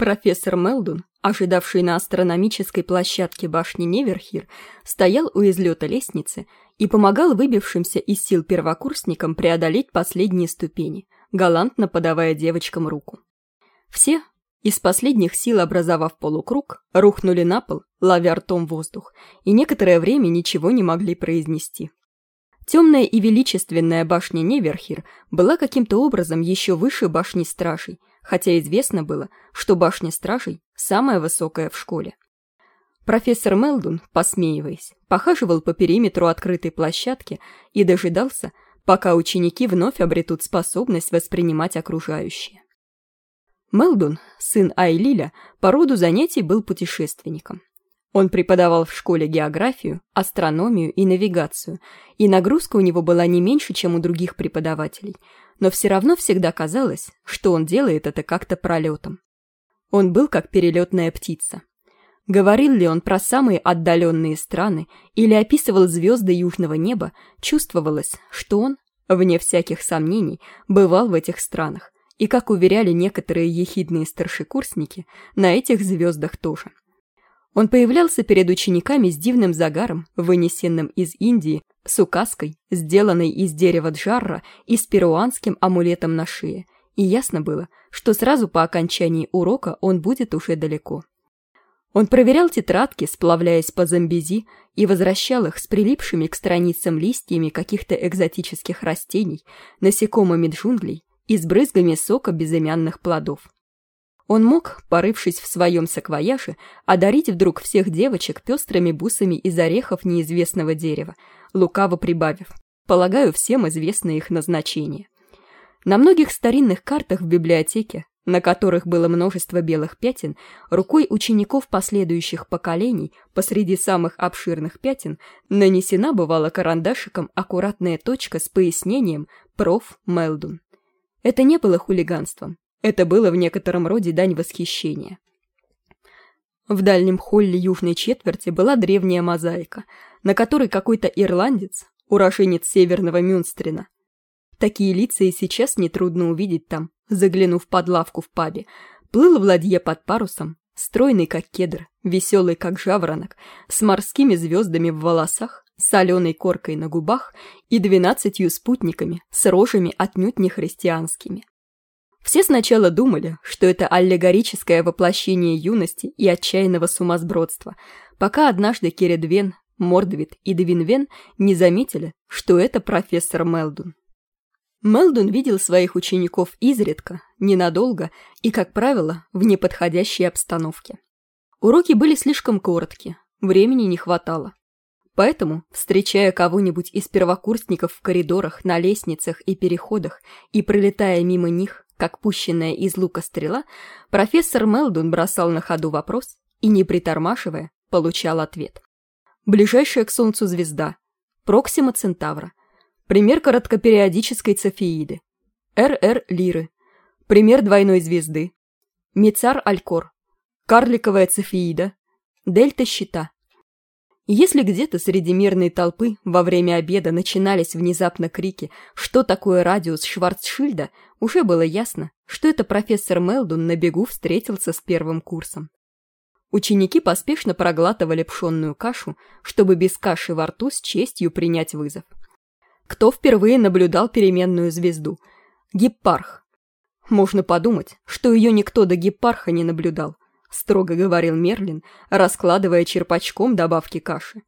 Профессор Мелдун, ожидавший на астрономической площадке башни Неверхир, стоял у излета лестницы и помогал выбившимся из сил первокурсникам преодолеть последние ступени, галантно подавая девочкам руку. Все, из последних сил образовав полукруг, рухнули на пол, ловя ртом воздух, и некоторое время ничего не могли произнести. Темная и величественная башня Неверхир была каким-то образом еще выше башни Стражей, хотя известно было, что башня Стражей самая высокая в школе. Профессор Мелдун, посмеиваясь, похаживал по периметру открытой площадки и дожидался, пока ученики вновь обретут способность воспринимать окружающее. Мелдун, сын Айлиля, по роду занятий был путешественником. Он преподавал в школе географию, астрономию и навигацию, и нагрузка у него была не меньше, чем у других преподавателей, но все равно всегда казалось, что он делает это как-то пролетом. Он был как перелетная птица. Говорил ли он про самые отдаленные страны или описывал звезды южного неба, чувствовалось, что он, вне всяких сомнений, бывал в этих странах, и, как уверяли некоторые ехидные старшекурсники, на этих звездах тоже. Он появлялся перед учениками с дивным загаром, вынесенным из Индии, с указкой, сделанной из дерева джарра и с перуанским амулетом на шее, и ясно было, что сразу по окончании урока он будет уже далеко. Он проверял тетрадки, сплавляясь по замбези, и возвращал их с прилипшими к страницам листьями каких-то экзотических растений, насекомыми джунглей и с брызгами сока безымянных плодов. Он мог, порывшись в своем саквояже, одарить вдруг всех девочек пестрыми бусами из орехов неизвестного дерева, лукаво прибавив. Полагаю, всем известно их назначение. На многих старинных картах в библиотеке, на которых было множество белых пятен, рукой учеников последующих поколений посреди самых обширных пятен нанесена бывала карандашиком аккуратная точка с пояснением «Проф. Мелдун». Это не было хулиганством, это было в некотором роде дань восхищения. В дальнем холле южной четверти была древняя мозаика, на которой какой-то ирландец, уроженец северного Мюнстрина. Такие лица и сейчас нетрудно увидеть там, заглянув под лавку в пабе, плыл в ладье под парусом, стройный как кедр, веселый как жаворонок, с морскими звездами в волосах, соленой коркой на губах и двенадцатью спутниками с рожами отнюдь не христианскими. Все сначала думали, что это аллегорическое воплощение юности и отчаянного сумасбродства, пока однажды Кередвен, Мордвит и Двинвен не заметили, что это профессор Мелдун. Мелдун видел своих учеников изредка, ненадолго и, как правило, в неподходящей обстановке. Уроки были слишком короткие, времени не хватало. Поэтому, встречая кого-нибудь из первокурсников в коридорах, на лестницах и переходах и пролетая мимо них, как пущенная из лука стрела, профессор Мелдун бросал на ходу вопрос и, не притормаживая, получал ответ. Ближайшая к Солнцу звезда. Проксима Центавра. Пример короткопериодической цефеиды. РР Лиры. Пример двойной звезды. Мицар Алькор. Карликовая цефеида. Дельта Щита. Если где-то среди мирной толпы во время обеда начинались внезапно крики «Что такое радиус Шварцшильда?», уже было ясно, что это профессор Мелдун на бегу встретился с первым курсом. Ученики поспешно проглатывали пшенную кашу, чтобы без каши во рту с честью принять вызов. Кто впервые наблюдал переменную звезду? Гиппарх. Можно подумать, что ее никто до Гиппарха не наблюдал. — строго говорил Мерлин, раскладывая черпачком добавки каши.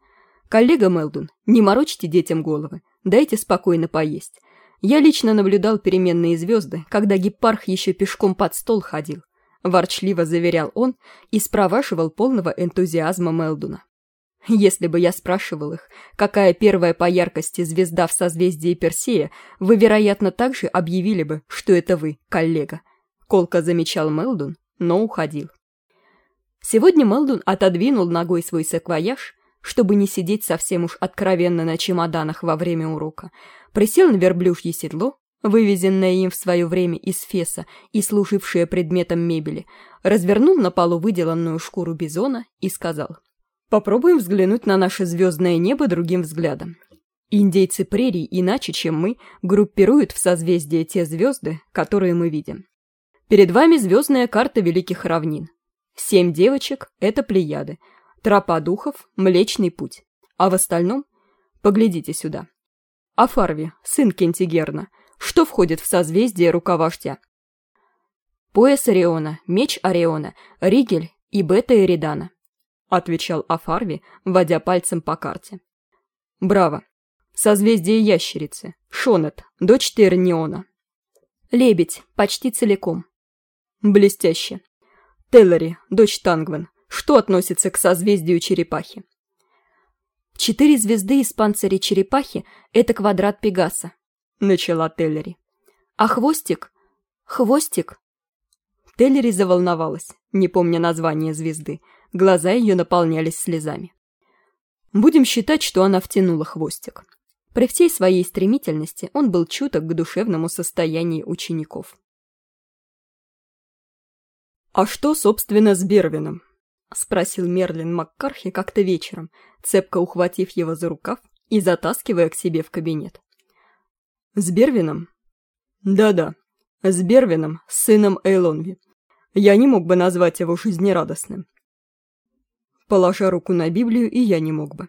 «Коллега Мелдун, не морочьте детям головы, дайте спокойно поесть. Я лично наблюдал переменные звезды, когда гепарх еще пешком под стол ходил», — ворчливо заверял он и спровашивал полного энтузиазма Мелдуна. «Если бы я спрашивал их, какая первая по яркости звезда в созвездии Персея, вы, вероятно, также объявили бы, что это вы, коллега», — колко замечал Мелдун, но уходил. Сегодня Мелдун отодвинул ногой свой саквояж, чтобы не сидеть совсем уж откровенно на чемоданах во время урока, присел на верблюжье седло, вывезенное им в свое время из феса и служившее предметом мебели, развернул на полу выделанную шкуру бизона и сказал «Попробуем взглянуть на наше звездное небо другим взглядом. Индейцы прерий, иначе, чем мы, группируют в созвездие те звезды, которые мы видим. Перед вами звездная карта Великих Равнин. Семь девочек — это Плеяды, тропа духов — Млечный путь. А в остальном — поглядите сюда. Афарви, сын Кентигерна, что входит в созвездие рукавождя? Пояс Ориона, меч Ориона, Ригель и Бета Эридана, отвечал Афарви, водя пальцем по карте. Браво. Созвездие ящерицы, Шонет, дочь Терниона. Лебедь, почти целиком. Блестяще. Теллери, дочь Тангвен, что относится к созвездию черепахи? Четыре звезды из панциря черепахи — это квадрат Пегаса, начала Теллери. А хвостик? Хвостик? Теллери заволновалась, не помня название звезды. Глаза ее наполнялись слезами. Будем считать, что она втянула хвостик. При всей своей стремительности он был чуток к душевному состоянию учеников. «А что, собственно, с Бервином?» — спросил Мерлин Маккархи как-то вечером, цепко ухватив его за рукав и затаскивая к себе в кабинет. «С Бервином?» «Да-да, с Бервином, сыном Эйлонви. Я не мог бы назвать его жизнерадостным. Положа руку на Библию, и я не мог бы.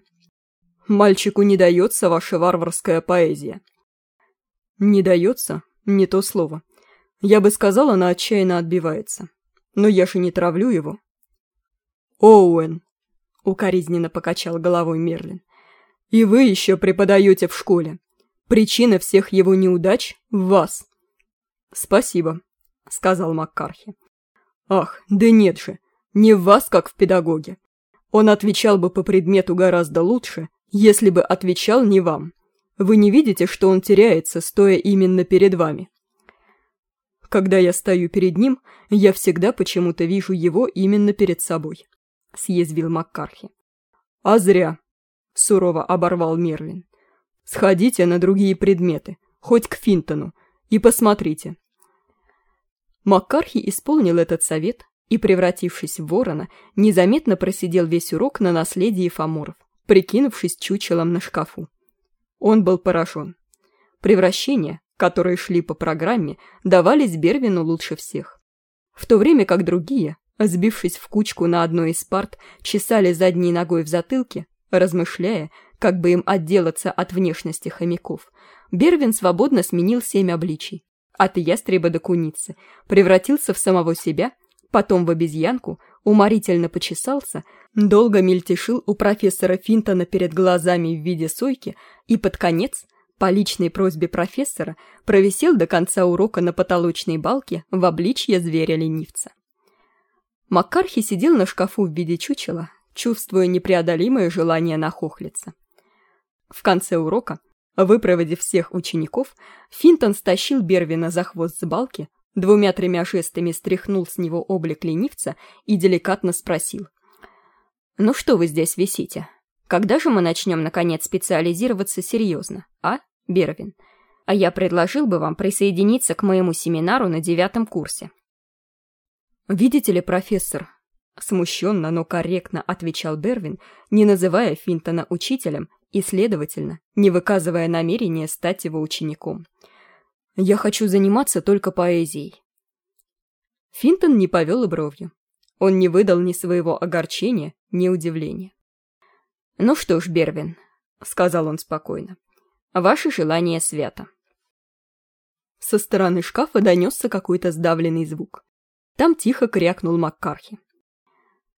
Мальчику не дается ваша варварская поэзия. Не дается? Не то слово. Я бы сказал, она отчаянно отбивается. Но я же не травлю его. Оуэн, укоризненно покачал головой Мерлин. И вы еще преподаете в школе. Причина всех его неудач в вас. Спасибо, сказал Маккархи. Ах, да нет же, не в вас, как в педагоге. Он отвечал бы по предмету гораздо лучше, если бы отвечал не вам. Вы не видите, что он теряется, стоя именно перед вами? Когда я стою перед ним, я всегда почему-то вижу его именно перед собой», — съязвил Маккархи. «А зря», — сурово оборвал Мерлин. «Сходите на другие предметы, хоть к Финтону, и посмотрите». Маккархи исполнил этот совет и, превратившись в ворона, незаметно просидел весь урок на наследии Фоморов прикинувшись чучелом на шкафу. Он был поражен. Превращения, которые шли по программе, давались Бервину лучше всех. В то время как другие, сбившись в кучку на одной из парт, чесали задней ногой в затылке, размышляя, как бы им отделаться от внешности хомяков, Бервин свободно сменил семь обличий. От ястреба до куницы, превратился в самого себя, потом в обезьянку, уморительно почесался, долго мельтешил у профессора Финтона перед глазами в виде сойки и под конец, по личной просьбе профессора, провисел до конца урока на потолочной балке в обличье зверя-ленивца. Маккархи сидел на шкафу в виде чучела, чувствуя непреодолимое желание нахохлиться. В конце урока, выпроводив всех учеников, Финтон стащил Бервина за хвост с балки, Двумя-тремя жестами стряхнул с него облик ленивца и деликатно спросил. «Ну что вы здесь висите? Когда же мы начнем, наконец, специализироваться серьезно, а, Бервин? А я предложил бы вам присоединиться к моему семинару на девятом курсе». «Видите ли, профессор?» Смущенно, но корректно отвечал Бервин, не называя Финтона учителем и, следовательно, не выказывая намерения стать его учеником. Я хочу заниматься только поэзией. Финтон не повел и бровью. Он не выдал ни своего огорчения, ни удивления. «Ну что ж, Бервин», — сказал он спокойно, — «ваше желание свято». Со стороны шкафа донесся какой-то сдавленный звук. Там тихо крякнул Маккархи.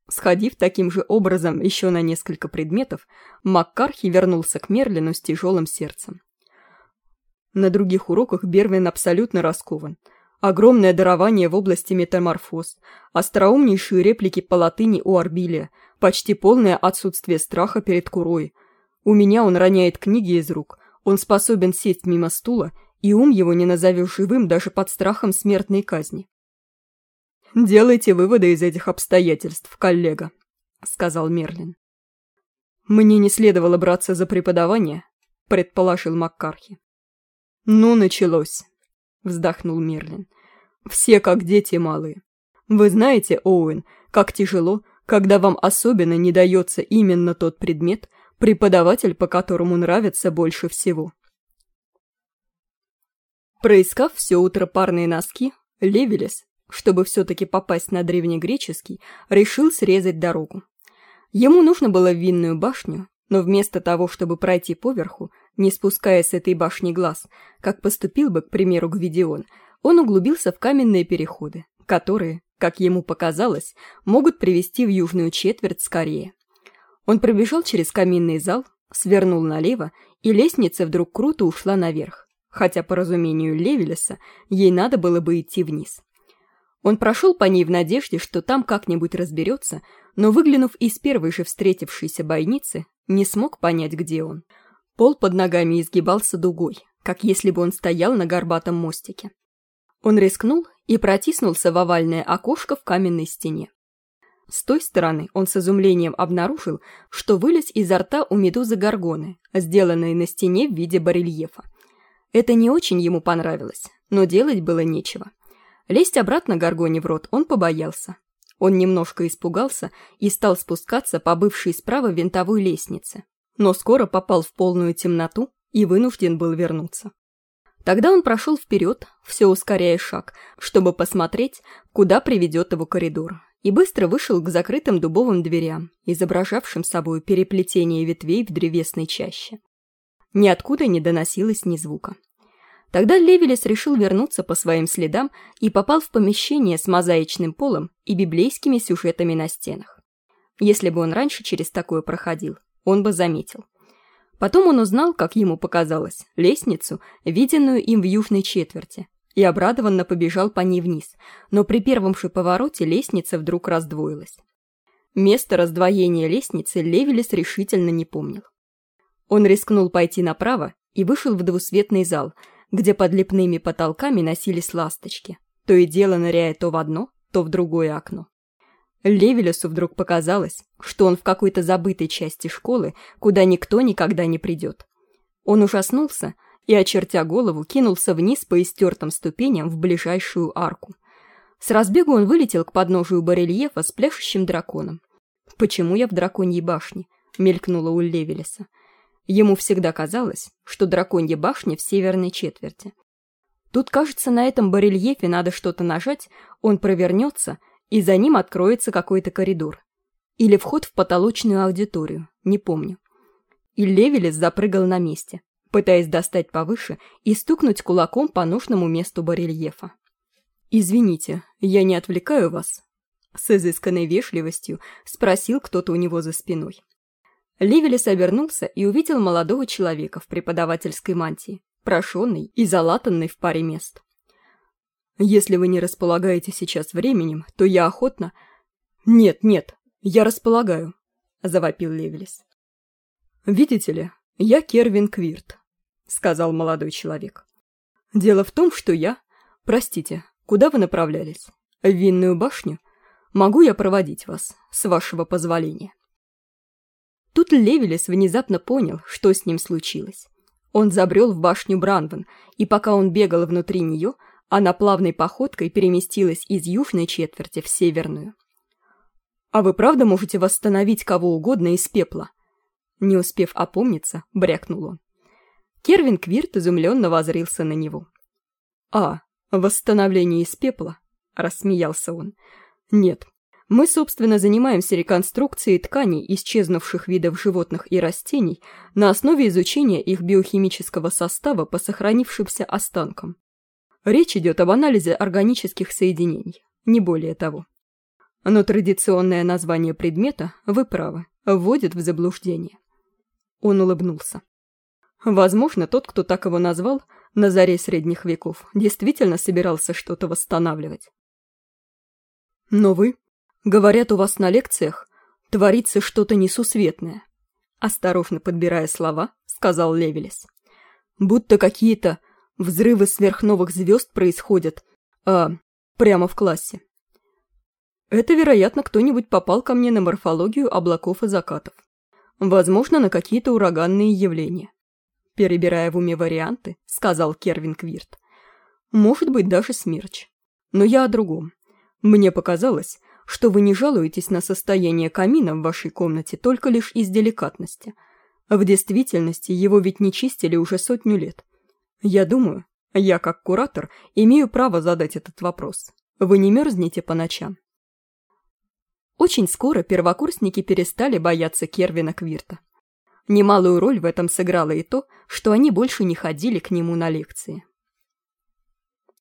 Сходив таким же образом еще на несколько предметов, Маккархи вернулся к Мерлину с тяжелым сердцем. На других уроках Бервин абсолютно раскован. Огромное дарование в области метаморфоз, остроумнейшие реплики по латыни у Арбилия, почти полное отсутствие страха перед курой. У меня он роняет книги из рук, он способен сесть мимо стула, и ум его не назовешь живым даже под страхом смертной казни. «Делайте выводы из этих обстоятельств, коллега», — сказал Мерлин. «Мне не следовало браться за преподавание», — предположил Маккархи. «Ну, началось», — вздохнул Мерлин. «Все как дети малые. Вы знаете, Оуэн, как тяжело, когда вам особенно не дается именно тот предмет, преподаватель по которому нравится больше всего». Проискав все утро парные носки, Левелес, чтобы все-таки попасть на древнегреческий, решил срезать дорогу. Ему нужно было в винную башню, но вместо того, чтобы пройти поверху, не спуская с этой башни глаз, как поступил бы, к примеру, Гвидион, он углубился в каменные переходы, которые, как ему показалось, могут привести в южную четверть скорее. Он пробежал через каминный зал, свернул налево, и лестница вдруг круто ушла наверх, хотя, по разумению Левелеса, ей надо было бы идти вниз. Он прошел по ней в надежде, что там как-нибудь разберется, но, выглянув из первой же встретившейся бойницы, не смог понять, где он. Пол под ногами изгибался дугой, как если бы он стоял на горбатом мостике. Он рискнул и протиснулся в овальное окошко в каменной стене. С той стороны он с изумлением обнаружил, что вылез изо рта у медузы горгоны, сделанной на стене в виде барельефа. Это не очень ему понравилось, но делать было нечего. Лезть обратно горгоне в рот он побоялся. Он немножко испугался и стал спускаться по бывшей справа винтовой лестнице, но скоро попал в полную темноту и вынужден был вернуться. Тогда он прошел вперед, все ускоряя шаг, чтобы посмотреть, куда приведет его коридор, и быстро вышел к закрытым дубовым дверям, изображавшим собой переплетение ветвей в древесной чаще. Ниоткуда не доносилось ни звука. Тогда Левелес решил вернуться по своим следам и попал в помещение с мозаичным полом и библейскими сюжетами на стенах. Если бы он раньше через такое проходил, он бы заметил. Потом он узнал, как ему показалось, лестницу, виденную им в южной четверти, и обрадованно побежал по ней вниз, но при первом же повороте лестница вдруг раздвоилась. Место раздвоения лестницы Левелес решительно не помнил. Он рискнул пойти направо и вышел в двусветный зал, где под лепными потолками носились ласточки, то и дело ныряя то в одно, то в другое окно. Левелесу вдруг показалось, что он в какой-то забытой части школы, куда никто никогда не придет. Он ужаснулся и, очертя голову, кинулся вниз по истертым ступеням в ближайшую арку. С разбегу он вылетел к подножию барельефа с пляшущим драконом. «Почему я в драконьей башне?» — мелькнуло у Левелеса. Ему всегда казалось, что драконья башня в северной четверти. Тут, кажется, на этом барельефе надо что-то нажать, он провернется — и за ним откроется какой-то коридор. Или вход в потолочную аудиторию, не помню. И Левелес запрыгал на месте, пытаясь достать повыше и стукнуть кулаком по нужному месту барельефа. «Извините, я не отвлекаю вас?» С изысканной вежливостью спросил кто-то у него за спиной. Ливелес обернулся и увидел молодого человека в преподавательской мантии, прошенный и залатанный в паре мест. Если вы не располагаете сейчас временем, то я охотно... Нет, нет, я располагаю, завопил Левелис. Видите ли, я Кервин Квирт, сказал молодой человек. Дело в том, что я... Простите, куда вы направлялись? В винную башню? Могу я проводить вас, с вашего позволения? Тут Левелис внезапно понял, что с ним случилось. Он забрел в башню Бранван, и пока он бегал внутри нее, она плавной походкой переместилась из южной четверти в северную. «А вы правда можете восстановить кого угодно из пепла?» Не успев опомниться, брякнул он. Кервин Квирт изумленно возрился на него. «А, восстановление из пепла?» – рассмеялся он. «Нет, мы, собственно, занимаемся реконструкцией тканей исчезнувших видов животных и растений на основе изучения их биохимического состава по сохранившимся останкам. Речь идет об анализе органических соединений, не более того. Но традиционное название предмета, вы правы, вводит в заблуждение. Он улыбнулся. Возможно, тот, кто так его назвал, на заре средних веков, действительно собирался что-то восстанавливать. Но вы, говорят, у вас на лекциях творится что-то несусветное. Осторожно подбирая слова, сказал Левелес. Будто какие-то Взрывы сверхновых звезд происходят, а, прямо в классе. Это, вероятно, кто-нибудь попал ко мне на морфологию облаков и закатов. Возможно, на какие-то ураганные явления. Перебирая в уме варианты, сказал Кервин Квирт. Может быть, даже смерч. Но я о другом. Мне показалось, что вы не жалуетесь на состояние камина в вашей комнате только лишь из деликатности. В действительности его ведь не чистили уже сотню лет. Я думаю, я как куратор имею право задать этот вопрос. Вы не мерзнете по ночам?» Очень скоро первокурсники перестали бояться Кервина Квирта. Немалую роль в этом сыграло и то, что они больше не ходили к нему на лекции.